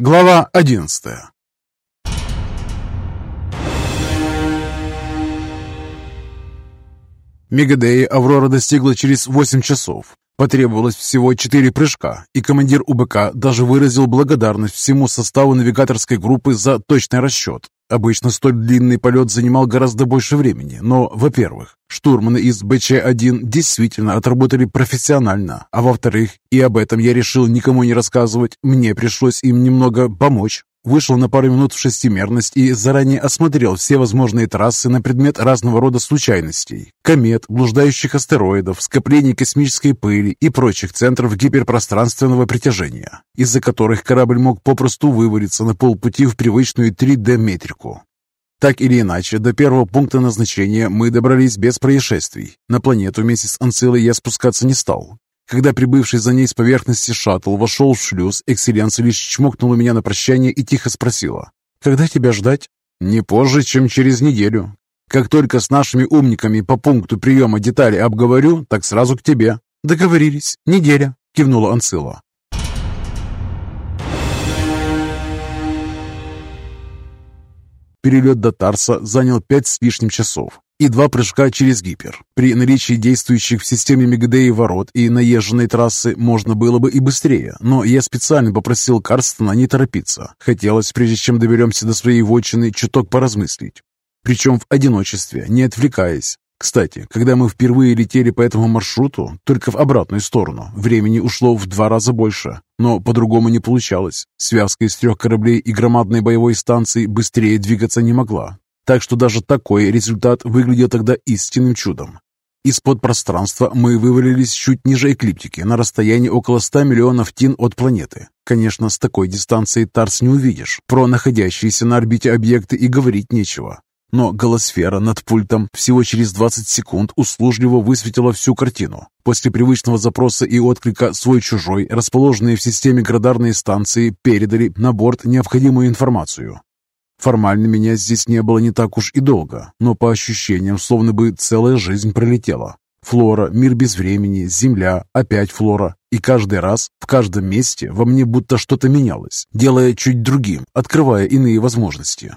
Глава 11 Мегадеи Аврора достигла через 8 часов. Потребовалось всего 4 прыжка, и командир УБК даже выразил благодарность всему составу навигаторской группы за точный расчет. Обычно столь длинный полет занимал гораздо больше времени, но, во-первых, штурманы из БЧ-1 действительно отработали профессионально, а во-вторых, и об этом я решил никому не рассказывать, мне пришлось им немного помочь. Вышел на пару минут в шестимерность и заранее осмотрел все возможные трассы на предмет разного рода случайностей. Комет, блуждающих астероидов, скоплений космической пыли и прочих центров гиперпространственного притяжения, из-за которых корабль мог попросту вывалиться на полпути в привычную 3D-метрику. Так или иначе, до первого пункта назначения мы добрались без происшествий. На планету вместе с Анцилой я спускаться не стал. Когда прибывший за ней с поверхности шаттл вошел в шлюз, экселленция лишь чмокнула меня на прощание и тихо спросила. «Когда тебя ждать?» «Не позже, чем через неделю. Как только с нашими умниками по пункту приема детали обговорю, так сразу к тебе». «Договорились. Неделя», — кивнула Анцила. Перелет до Тарса занял пять с лишним часов и два прыжка через гипер. При наличии действующих в системе Мегадеи ворот и наезженной трассы можно было бы и быстрее, но я специально попросил Карстона не торопиться. Хотелось, прежде чем доберемся до своей вотчины, чуток поразмыслить. Причем в одиночестве, не отвлекаясь. Кстати, когда мы впервые летели по этому маршруту, только в обратную сторону, времени ушло в два раза больше. Но по-другому не получалось. Связка из трех кораблей и громадной боевой станции быстрее двигаться не могла. Так что даже такой результат выглядел тогда истинным чудом. Из-под пространства мы вывалились чуть ниже эклиптики, на расстоянии около 100 миллионов тин от планеты. Конечно, с такой дистанции Тарс не увидишь. Про находящиеся на орбите объекты и говорить нечего. Но голосфера над пультом всего через 20 секунд услужливо высветила всю картину. После привычного запроса и отклика «свой-чужой» расположенные в системе градарные станции передали на борт необходимую информацию. Формально меня здесь не было не так уж и долго, но по ощущениям словно бы целая жизнь пролетела. Флора, мир без времени, земля, опять флора. И каждый раз, в каждом месте во мне будто что-то менялось, делая чуть другим, открывая иные возможности.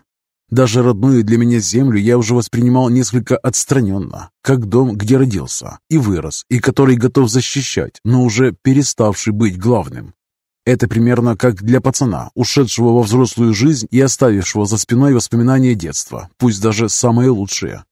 Даже родную для меня землю я уже воспринимал несколько отстраненно, как дом, где родился и вырос, и который готов защищать, но уже переставший быть главным. Это примерно как для пацана, ушедшего во взрослую жизнь и оставившего за спиной воспоминания детства, пусть даже самые лучшие.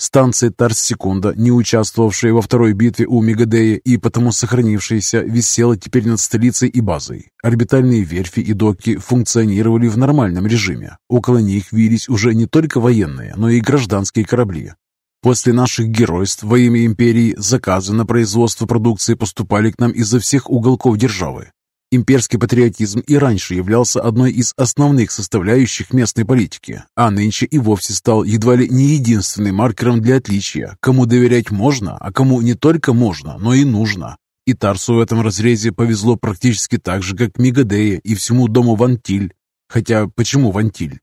Станция Тарс-Секунда, не участвовавшая во второй битве у Мегадея и потому сохранившаяся, висела теперь над столицей и базой. Орбитальные верфи и доки функционировали в нормальном режиме. Около них вились уже не только военные, но и гражданские корабли. После наших геройств во имя империи заказы на производство продукции поступали к нам изо всех уголков державы. Имперский патриотизм и раньше являлся одной из основных составляющих местной политики, а нынче и вовсе стал едва ли не единственным маркером для отличия, кому доверять можно, а кому не только можно, но и нужно. И Тарсу в этом разрезе повезло практически так же, как Мигадея и всему дому Вантиль. Хотя почему Вантиль?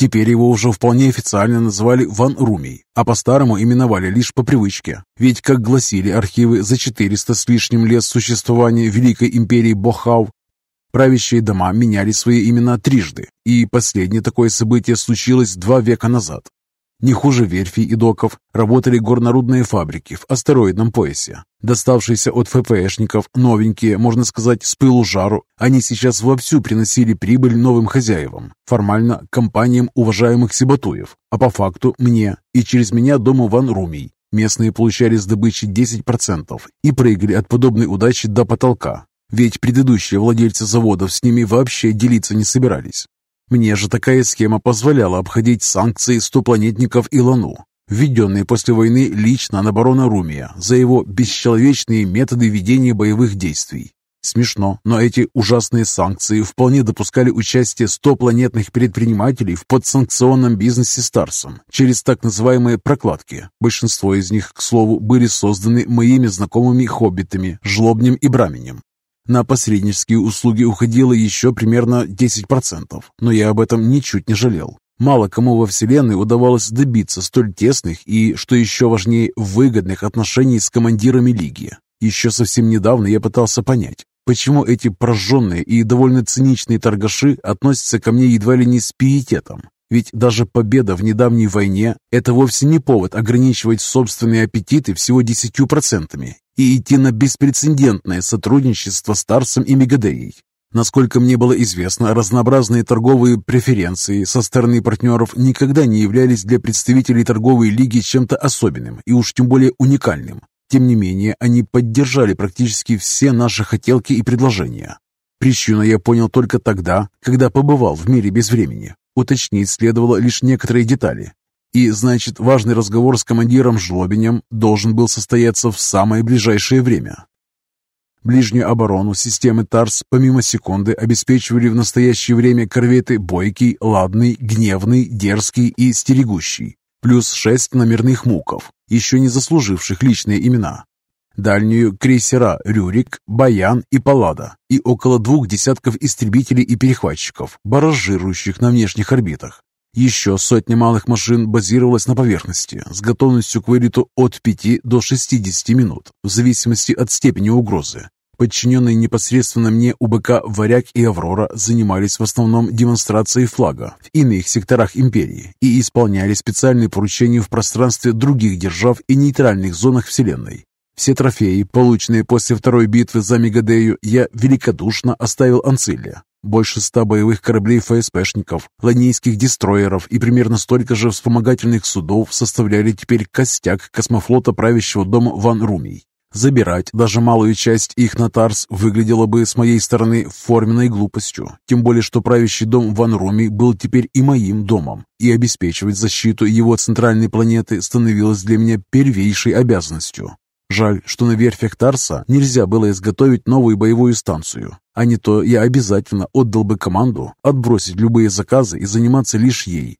Теперь его уже вполне официально называли Ван Румий, а по-старому именовали лишь по привычке. Ведь, как гласили архивы за 400 с лишним лет существования Великой империи Бохау, правящие дома меняли свои имена трижды, и последнее такое событие случилось два века назад. Не хуже верфей и доков работали горнорудные фабрики в астероидном поясе. Доставшиеся от ФПшников, новенькие, можно сказать, с пылу жару, они сейчас вовсю приносили прибыль новым хозяевам, формально компаниям уважаемых Сибатуев, а по факту мне и через меня дому Ван Румий. Местные получали с добычи 10% и прыгали от подобной удачи до потолка, ведь предыдущие владельцы заводов с ними вообще делиться не собирались. Мне же такая схема позволяла обходить санкции стопланетников и Лану, введенные после войны лично на барона Румия за его бесчеловечные методы ведения боевых действий. Смешно, но эти ужасные санкции вполне допускали участие 100 планетных предпринимателей в подсанкционном бизнесе Старсом через так называемые прокладки. Большинство из них, к слову, были созданы моими знакомыми хоббитами Жлобнем и Браменем. На посреднические услуги уходило еще примерно 10%, но я об этом ничуть не жалел. Мало кому во Вселенной удавалось добиться столь тесных и, что еще важнее, выгодных отношений с командирами Лиги. Еще совсем недавно я пытался понять, почему эти прожженные и довольно циничные торгаши относятся ко мне едва ли не с пиететом. Ведь даже победа в недавней войне – это вовсе не повод ограничивать собственные аппетиты всего 10% и идти на беспрецедентное сотрудничество с Тарсом и Мегадеей. Насколько мне было известно, разнообразные торговые преференции со стороны партнеров никогда не являлись для представителей торговой лиги чем-то особенным и уж тем более уникальным. Тем не менее, они поддержали практически все наши хотелки и предложения. Причину я понял только тогда, когда побывал в мире без времени. Уточнить следовало лишь некоторые детали. И, значит, важный разговор с командиром Жлобинем должен был состояться в самое ближайшее время. Ближнюю оборону системы ТАРС помимо секунды обеспечивали в настоящее время корветы «Бойкий», «Ладный», «Гневный», «Дерзкий» и «Стерегущий», плюс шесть номерных муков, еще не заслуживших личные имена. Дальнюю крейсера «Рюрик», «Баян» и «Паллада» и около двух десятков истребителей и перехватчиков, баражирующих на внешних орбитах. Еще сотня малых машин базировалась на поверхности с готовностью к вылету от 5 до 60 минут, в зависимости от степени угрозы. Подчиненные непосредственно мне УБК «Варяг» и «Аврора» занимались в основном демонстрацией флага в иных секторах империи и исполняли специальные поручения в пространстве других держав и нейтральных зонах Вселенной. Все трофеи, полученные после второй битвы за Мегадею, я великодушно оставил Анцилле. Больше ста боевых кораблей ФСПшников, ланейских дестроеров и примерно столько же вспомогательных судов составляли теперь костяк космофлота правящего дома Ван Румий. Забирать даже малую часть их на Тарс выглядело бы с моей стороны форменной глупостью, тем более что правящий дом Ван Руми был теперь и моим домом, и обеспечивать защиту его центральной планеты становилось для меня первейшей обязанностью. Жаль, что на верфях Тарса нельзя было изготовить новую боевую станцию, а не то я обязательно отдал бы команду отбросить любые заказы и заниматься лишь ей,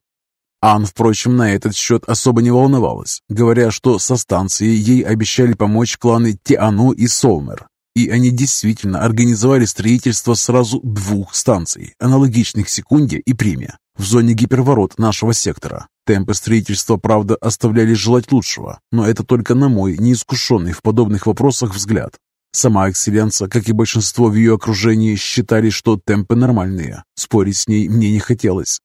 Ан, впрочем, на этот счет особо не волновалась, говоря, что со станцией ей обещали помочь кланы Тиану и Солмер. И они действительно организовали строительство сразу двух станций, аналогичных Секунде и Приме, в зоне гиперворот нашего сектора. Темпы строительства, правда, оставляли желать лучшего, но это только на мой, неискушенный в подобных вопросах взгляд. Сама экселленца, как и большинство в ее окружении, считали, что темпы нормальные. Спорить с ней мне не хотелось.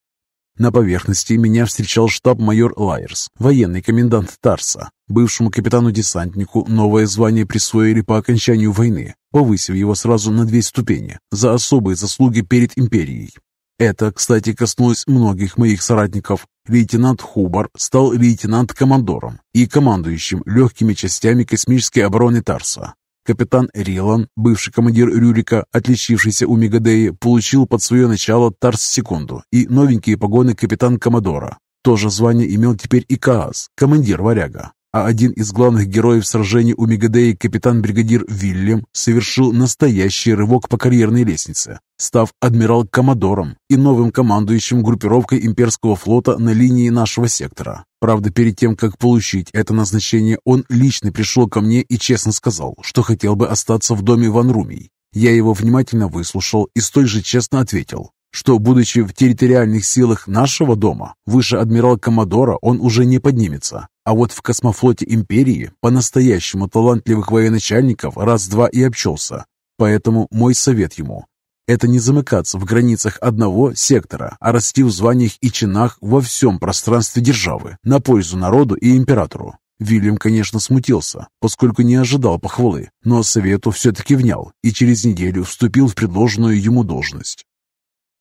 На поверхности меня встречал штаб-майор Лайерс, военный комендант Тарса. Бывшему капитану-десантнику новое звание присвоили по окончанию войны, повысив его сразу на две ступени за особые заслуги перед империей. Это, кстати, коснулось многих моих соратников. Лейтенант Хубар стал лейтенант-командором и командующим легкими частями космической обороны Тарса. Капитан Рилан, бывший командир Рюрика, отличившийся у Мегадеи, получил под свое начало Тарс-секунду и новенькие погоны капитан Комодора. То же звание имел теперь и Каас, командир Варяга. А один из главных героев сражений у Мегадеи, капитан-бригадир Вильям, совершил настоящий рывок по карьерной лестнице, став адмирал-коммодором и новым командующим группировкой имперского флота на линии нашего сектора. Правда, перед тем, как получить это назначение, он лично пришел ко мне и честно сказал, что хотел бы остаться в доме Ван Румий. Я его внимательно выслушал и столь же честно ответил, что, будучи в территориальных силах нашего дома, выше адмирал Коммодора он уже не поднимется. А вот в космофлоте империи по-настоящему талантливых военачальников раз-два и обчелся. Поэтому мой совет ему это не замыкаться в границах одного сектора, а расти в званиях и чинах во всем пространстве державы, на пользу народу и императору. Вильям, конечно, смутился, поскольку не ожидал похвалы, но совету все-таки внял и через неделю вступил в предложенную ему должность.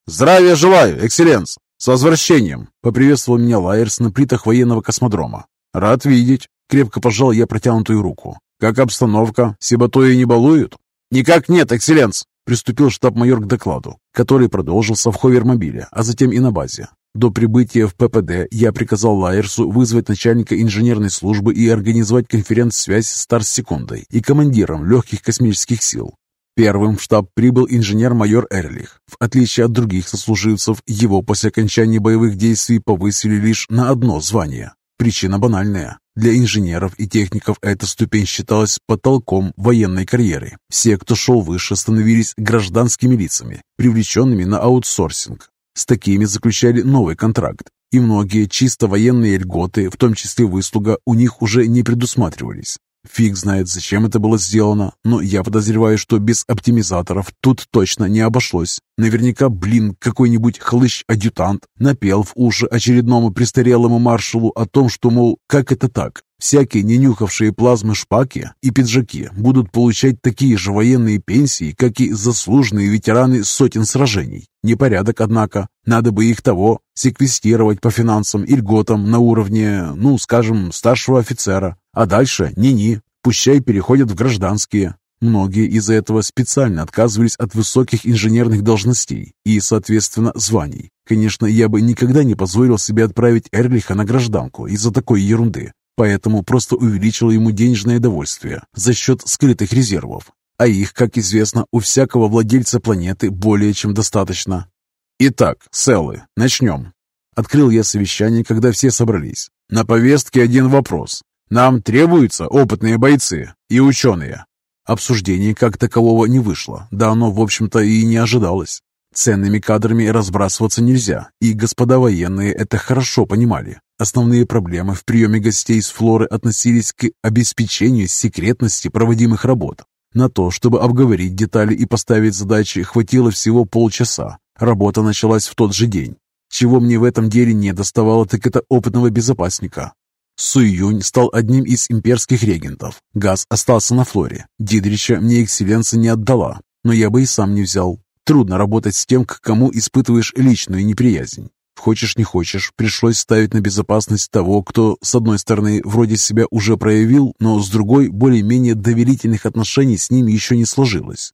«Здравия желаю, экселленс! С возвращением!» — поприветствовал меня Лайерс на плитах военного космодрома. «Рад видеть!» — крепко пожал я протянутую руку. «Как обстановка? Сибатои не балуют?» «Никак нет, экселленс!» Приступил штаб-майор к докладу, который продолжился в ховермобиле, а затем и на базе. До прибытия в ППД я приказал Лайерсу вызвать начальника инженерной службы и организовать конференц-связь с Тарс-секундой и командиром легких космических сил. Первым в штаб прибыл инженер-майор Эрлих. В отличие от других сослуживцев, его после окончания боевых действий повысили лишь на одно звание. Причина банальная. Для инженеров и техников эта ступень считалась потолком военной карьеры. Все, кто шел выше, становились гражданскими лицами, привлеченными на аутсорсинг. С такими заключали новый контракт, и многие чисто военные льготы, в том числе выслуга, у них уже не предусматривались. Фиг знает, зачем это было сделано, но я подозреваю, что без оптимизаторов тут точно не обошлось. Наверняка, блин, какой-нибудь хлыщ-адъютант напел в уши очередному престарелому маршалу о том, что, мол, как это так? Всякие ненюхавшие плазмы шпаки и пиджаки будут получать такие же военные пенсии, как и заслуженные ветераны сотен сражений. Непорядок, однако. Надо бы их того секвестировать по финансам и льготам на уровне, ну, скажем, старшего офицера. А дальше ни-ни, пущай переходят в гражданские. Многие из-за этого специально отказывались от высоких инженерных должностей и, соответственно, званий. Конечно, я бы никогда не позволил себе отправить Эрлиха на гражданку из-за такой ерунды. Поэтому просто увеличил ему денежное довольствие за счет скрытых резервов. А их, как известно, у всякого владельца планеты более чем достаточно. Итак, Селлы, начнем. Открыл я совещание, когда все собрались. На повестке один вопрос. Нам требуются опытные бойцы и ученые. Обсуждение как такового не вышло, да оно, в общем-то, и не ожидалось. Ценными кадрами разбрасываться нельзя, и господа военные это хорошо понимали. Основные проблемы в приеме гостей с Флоры относились к обеспечению секретности проводимых работ. На то, чтобы обговорить детали и поставить задачи, хватило всего полчаса. Работа началась в тот же день. Чего мне в этом деле не доставало, так это опытного безопасника. Суюнь стал одним из имперских регентов. Газ остался на Флоре. Дидрича мне экселленция не отдала, но я бы и сам не взял. Трудно работать с тем, к кому испытываешь личную неприязнь. Хочешь не хочешь, пришлось ставить на безопасность того, кто, с одной стороны, вроде себя уже проявил, но с другой, более-менее доверительных отношений с ним еще не сложилось.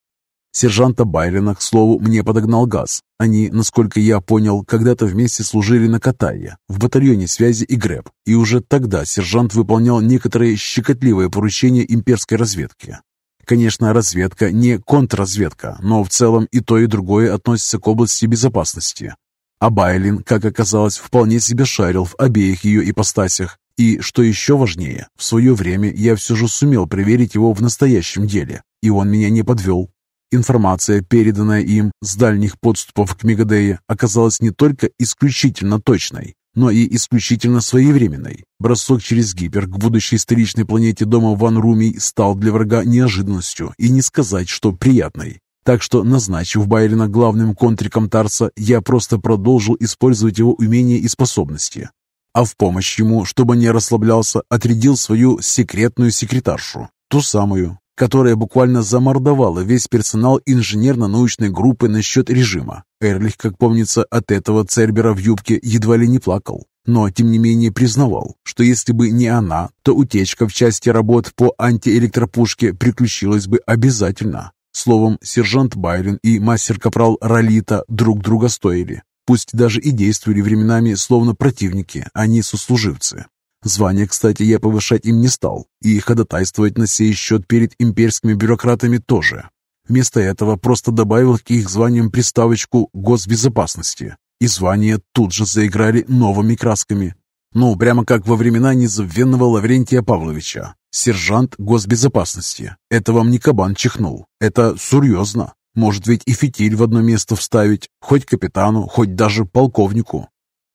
Сержанта Байлина, к слову, мне подогнал газ. Они, насколько я понял, когда-то вместе служили на Катае, в батальоне связи и ГРЭП, и уже тогда сержант выполнял некоторые щекотливые поручения имперской разведки. Конечно, разведка не контрразведка, но в целом и то, и другое относится к области безопасности. А Байлин, как оказалось, вполне себе шарил в обеих ее ипостасях. И, что еще важнее, в свое время я все же сумел проверить его в настоящем деле, и он меня не подвел. Информация, переданная им с дальних подступов к Мегадее, оказалась не только исключительно точной, но и исключительно своевременной. Бросок через гипер к будущей столичной планете дома Ван Румий стал для врага неожиданностью и не сказать, что приятной. Так что, назначив Байлина главным контриком Тарса, я просто продолжил использовать его умения и способности. А в помощь ему, чтобы не расслаблялся, отрядил свою секретную секретаршу, ту самую, которая буквально замордовала весь персонал инженерно-научной группы насчет режима. Эрлих, как помнится, от этого Цербера в юбке едва ли не плакал, но тем не менее признавал, что если бы не она, то утечка в части работ по антиэлектропушке приключилась бы обязательно. Словом, сержант Байрон и мастер-капрал Ролита друг друга стоили, пусть даже и действовали временами словно противники, а не сослуживцы. Звание, кстати, я повышать им не стал, и ходатайствовать на сей счет перед имперскими бюрократами тоже. Вместо этого просто добавил к их званиям приставочку «госбезопасности», и звания тут же заиграли новыми красками. Ну, прямо как во времена незабвенного Лаврентия Павловича. Сержант госбезопасности. Это вам не кабан чихнул. Это серьезно. Может ведь и фитиль в одно место вставить, хоть капитану, хоть даже полковнику.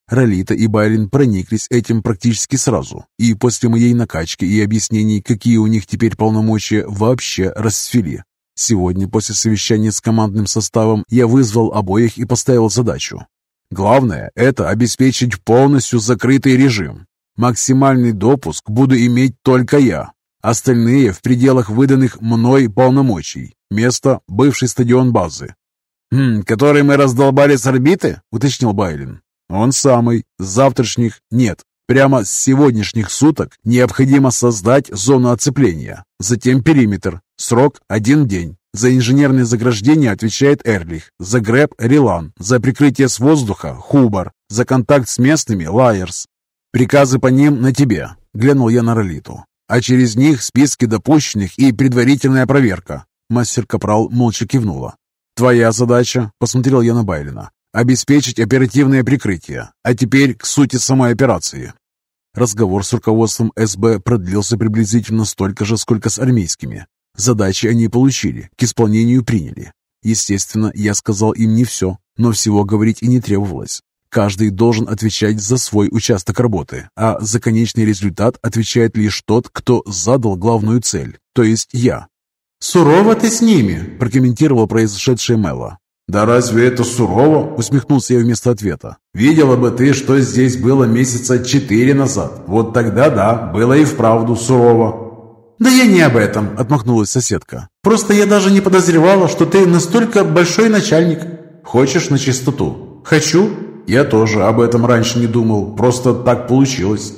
Ролита и Байлин прониклись этим практически сразу, и после моей накачки и объяснений, какие у них теперь полномочия, вообще расцвели. Сегодня, после совещания с командным составом, я вызвал обоих и поставил задачу. Главное – это обеспечить полностью закрытый режим. Максимальный допуск буду иметь только я. Остальные в пределах выданных мной полномочий. Место – бывший стадион базы. «Хм, который мы раздолбали с орбиты?» – уточнил Байлин. Он самый. Завтрашних нет. Прямо с сегодняшних суток необходимо создать зону оцепления. Затем периметр. Срок – один день. За инженерное заграждение отвечает Эрлих, за ГРЭП – Рилан, за прикрытие с воздуха – Хубар, за контакт с местными – Лайерс. Приказы по ним на тебе, глянул я на Ролиту. А через них списки допущенных и предварительная проверка. Мастер Капрал молча кивнула. «Твоя задача?» – посмотрел я на Байлина обеспечить оперативное прикрытие. А теперь к сути самой операции. Разговор с руководством СБ продлился приблизительно столько же, сколько с армейскими. Задачи они получили, к исполнению приняли. Естественно, я сказал им не все, но всего говорить и не требовалось. Каждый должен отвечать за свой участок работы, а за конечный результат отвечает лишь тот, кто задал главную цель, то есть я. «Сурово ты с ними», – прокомментировал произошедшее Мэла. «Да разве это сурово?» – усмехнулся я вместо ответа. «Видела бы ты, что здесь было месяца четыре назад. Вот тогда да, было и вправду сурово». «Да я не об этом», – отмахнулась соседка. «Просто я даже не подозревала, что ты настолько большой начальник». «Хочешь на чистоту?» «Хочу». «Я тоже об этом раньше не думал. Просто так получилось».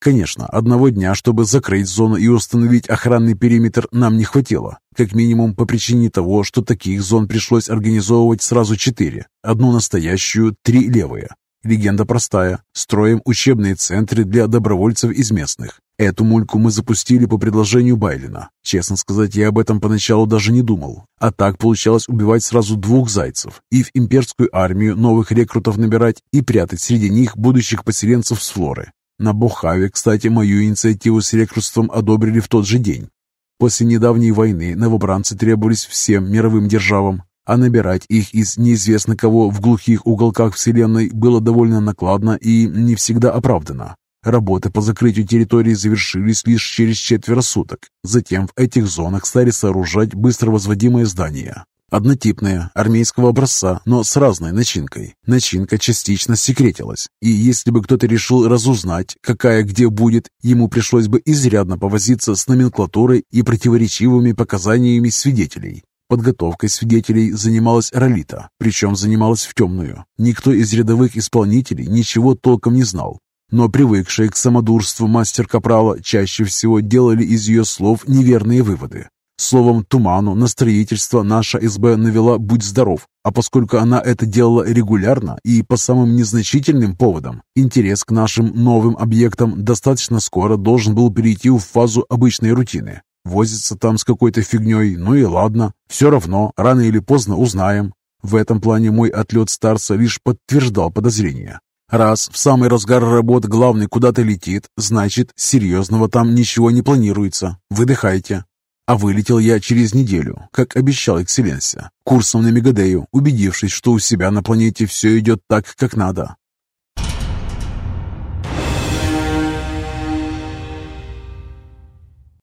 Конечно, одного дня, чтобы закрыть зону и установить охранный периметр, нам не хватило. Как минимум по причине того, что таких зон пришлось организовывать сразу четыре. Одну настоящую, три левые. Легенда простая. Строим учебные центры для добровольцев из местных. Эту мульку мы запустили по предложению Байлина. Честно сказать, я об этом поначалу даже не думал. А так получалось убивать сразу двух зайцев. И в имперскую армию новых рекрутов набирать, и прятать среди них будущих поселенцев с флоры. На Бохаве, кстати, мою инициативу с рекрутством одобрили в тот же день. После недавней войны новобранцы требовались всем мировым державам, а набирать их из неизвестно кого в глухих уголках Вселенной было довольно накладно и не всегда оправдано. Работы по закрытию территории завершились лишь через четверо суток. Затем в этих зонах стали сооружать быстро возводимые здания. Однотипная, армейского образца, но с разной начинкой. Начинка частично секретилась, и если бы кто-то решил разузнать, какая где будет, ему пришлось бы изрядно повозиться с номенклатурой и противоречивыми показаниями свидетелей. Подготовкой свидетелей занималась Ролита, причем занималась в темную. Никто из рядовых исполнителей ничего толком не знал, но привыкшие к самодурству мастер Капрала чаще всего делали из ее слов неверные выводы. Словом, туману на строительство наша СБ навела «Будь здоров», а поскольку она это делала регулярно и по самым незначительным поводам, интерес к нашим новым объектам достаточно скоро должен был перейти в фазу обычной рутины. Возиться там с какой-то фигней, ну и ладно, все равно, рано или поздно узнаем. В этом плане мой отлет старца лишь подтверждал подозрения. Раз в самый разгар работ главный куда-то летит, значит, серьезного там ничего не планируется. Выдыхайте. А вылетел я через неделю, как обещал Экселленсия, курсом на Мегадею, убедившись, что у себя на планете все идет так, как надо.